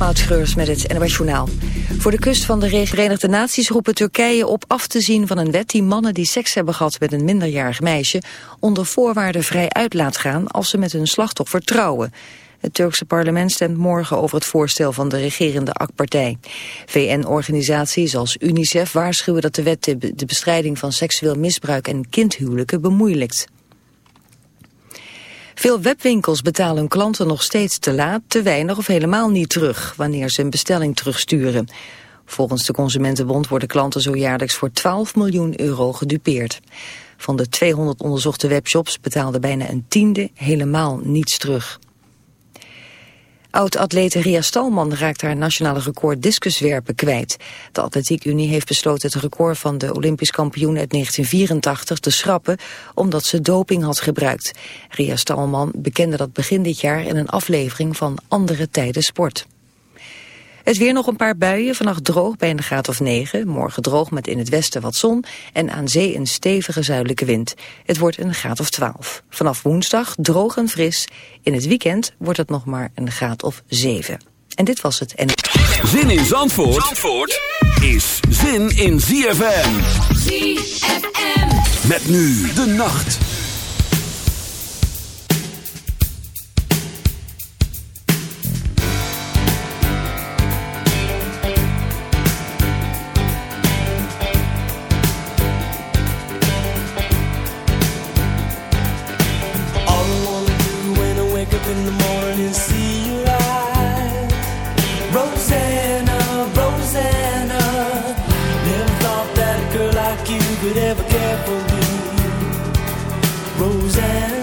Moutschreurs met het NOS Journaal. Voor de kust van de Verenigde Naties roepen Turkije op af te zien van een wet die mannen die seks hebben gehad met een minderjarig meisje onder voorwaarden vrij uit laat gaan als ze met hun slachtoffer trouwen. Het Turkse parlement stemt morgen over het voorstel van de regerende AK-partij. VN-organisaties als UNICEF waarschuwen dat de wet de bestrijding van seksueel misbruik en kindhuwelijken bemoeilijkt. Veel webwinkels betalen hun klanten nog steeds te laat, te weinig of helemaal niet terug wanneer ze een bestelling terugsturen. Volgens de Consumentenbond worden klanten zo jaarlijks voor 12 miljoen euro gedupeerd. Van de 200 onderzochte webshops betaalde bijna een tiende helemaal niets terug. Oud-atlete Ria Stalman raakt haar nationale record discuswerpen kwijt. De Atletiekunie heeft besloten het record van de Olympisch kampioen uit 1984 te schrappen, omdat ze doping had gebruikt. Ria Stalman bekende dat begin dit jaar in een aflevering van Andere Tijden Sport. Het weer nog een paar buien, vannacht droog bij een graad of 9. Morgen droog met in het westen wat zon en aan zee een stevige zuidelijke wind. Het wordt een graad of 12. Vanaf woensdag droog en fris. In het weekend wordt het nog maar een graad of 7. En dit was het. En... Zin in Zandvoort, Zandvoort is zin in ZFM. ZFM. Met nu de nacht. you could ever care for me, Roseanne.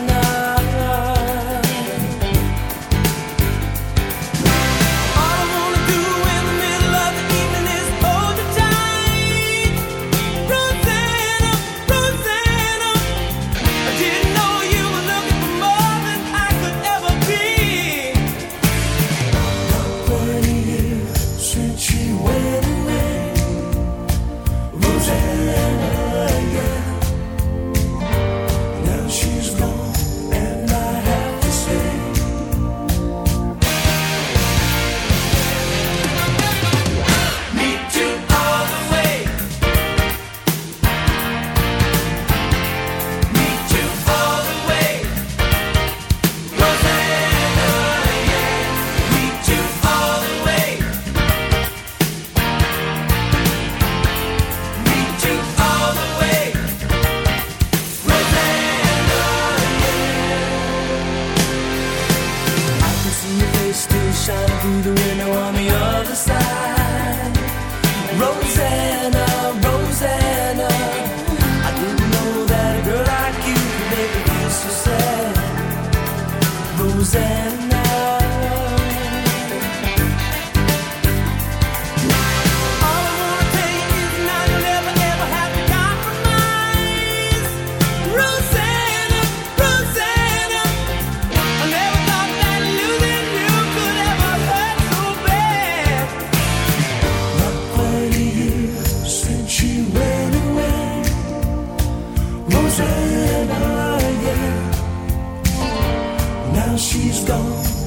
now she's gone.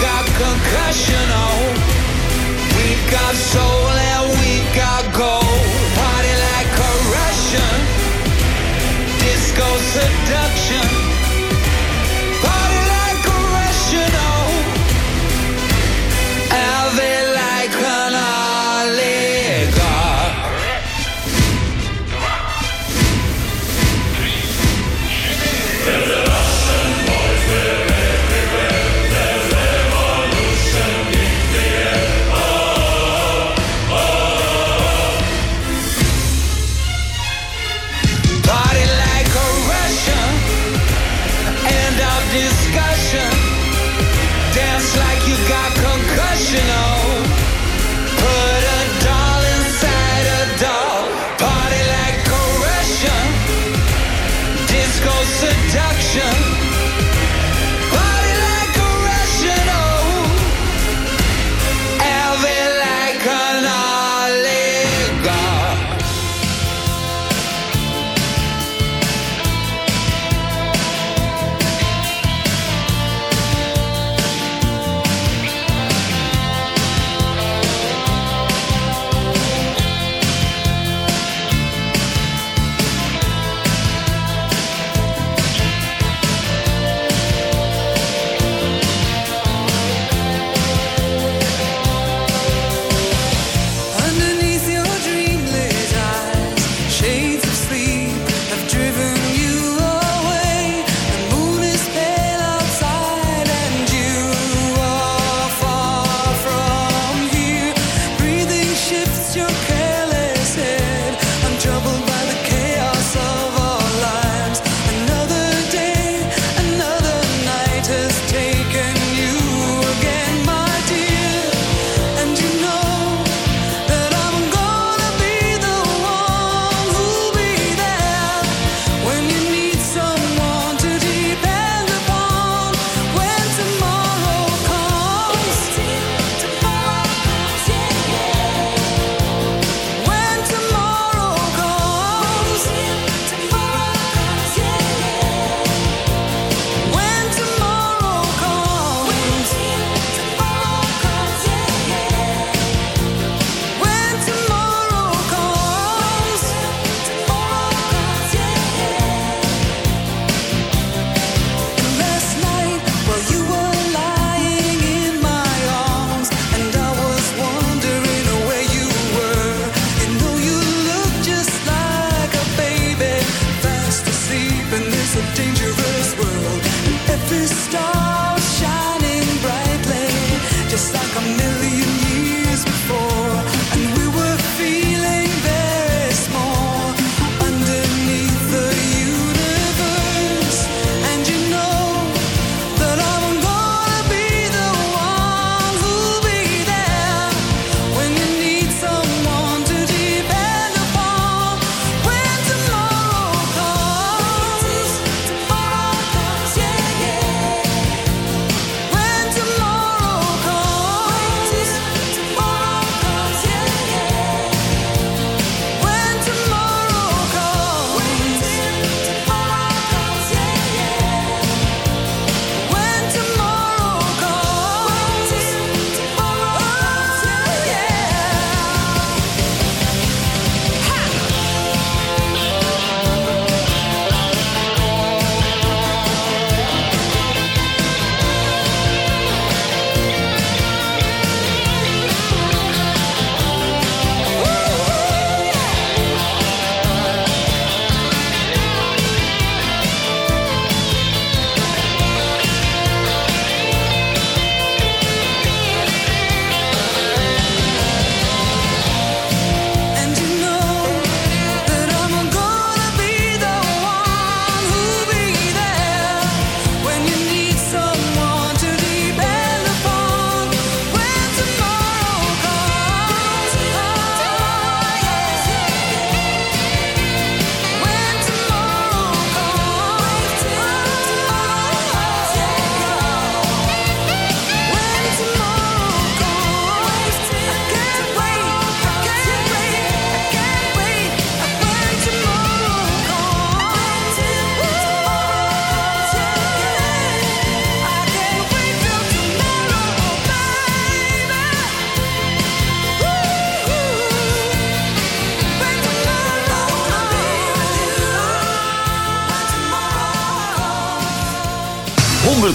got concussion, oh, we got soul.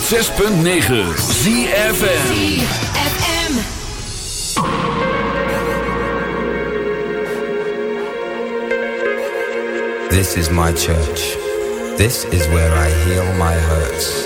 106.9 ZFM. This is my church. This is where I heal my hurts.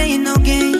playing no games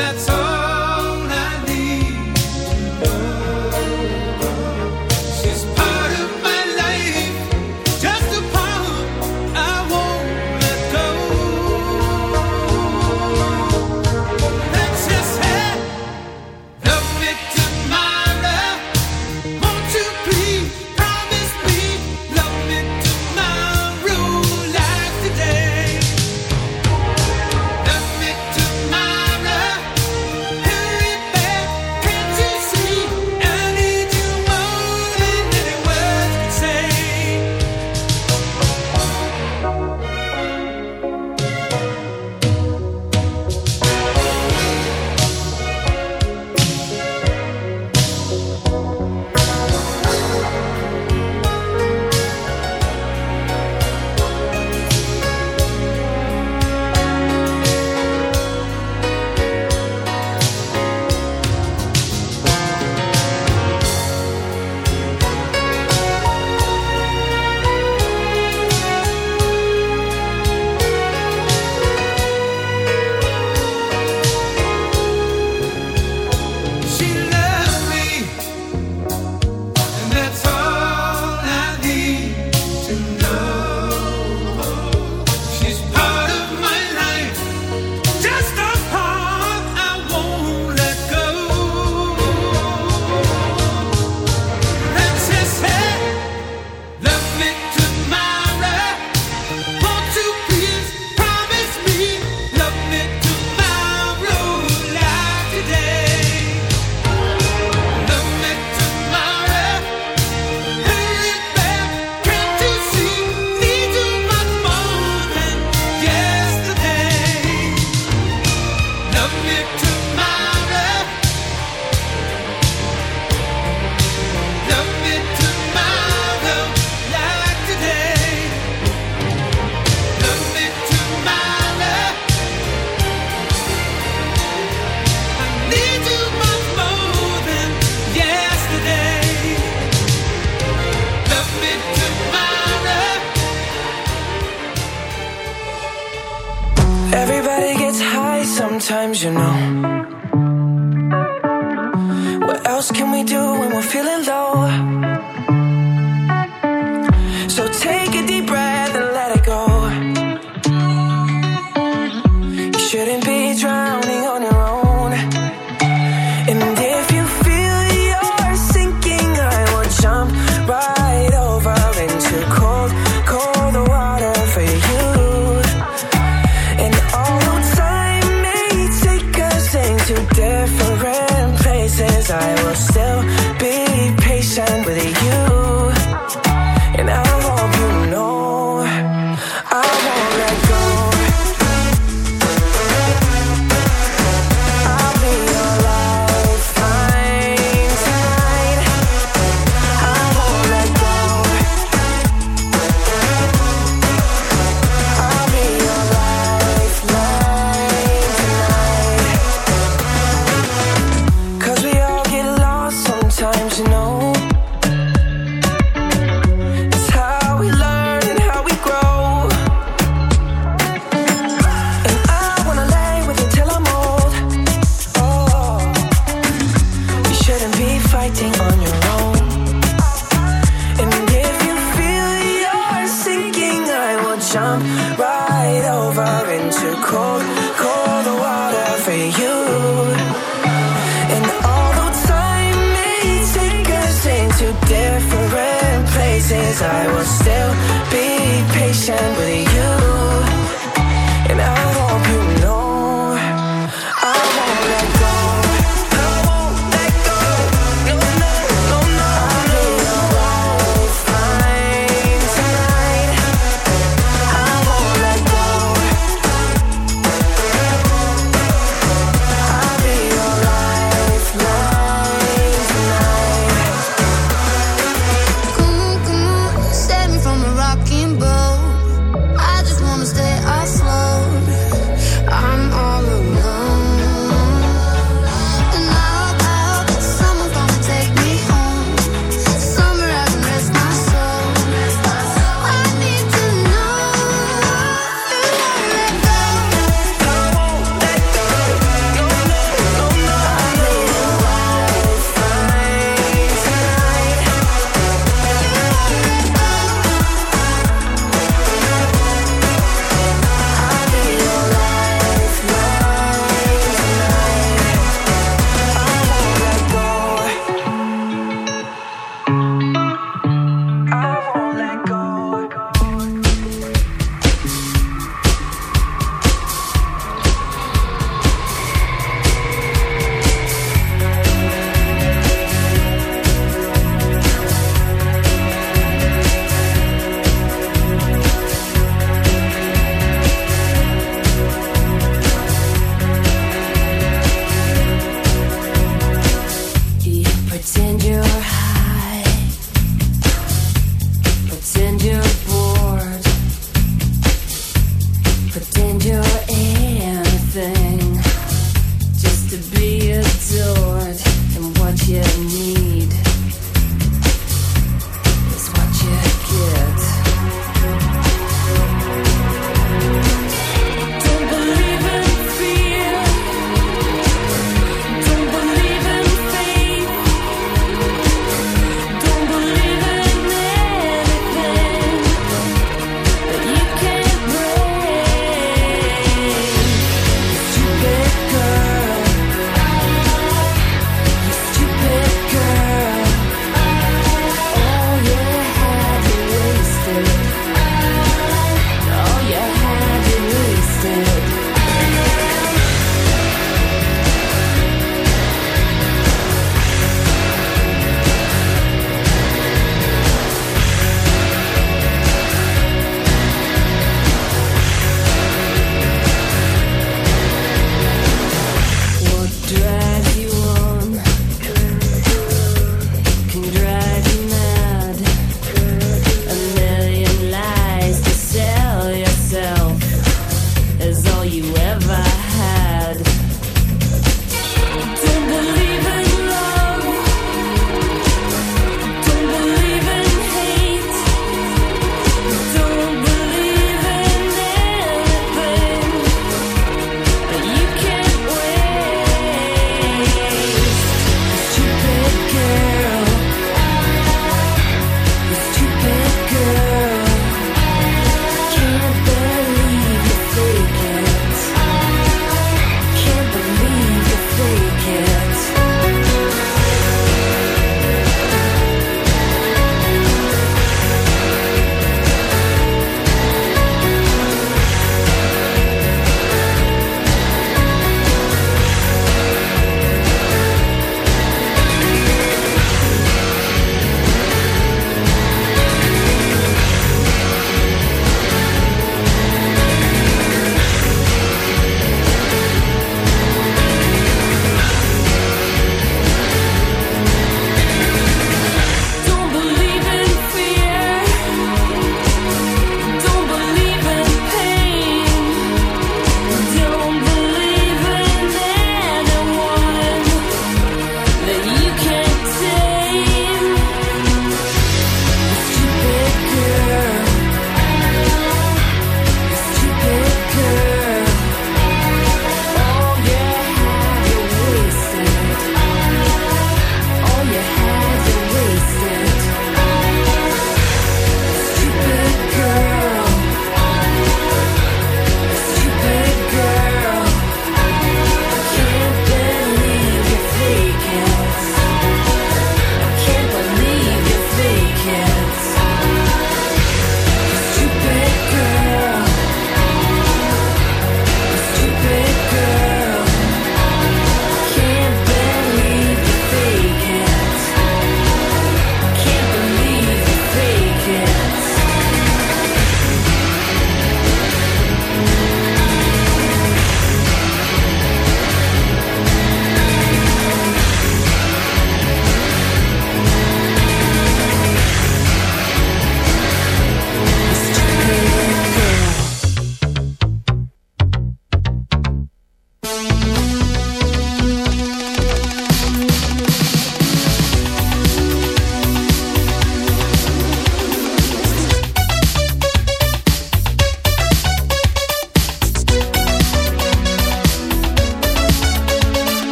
that's all.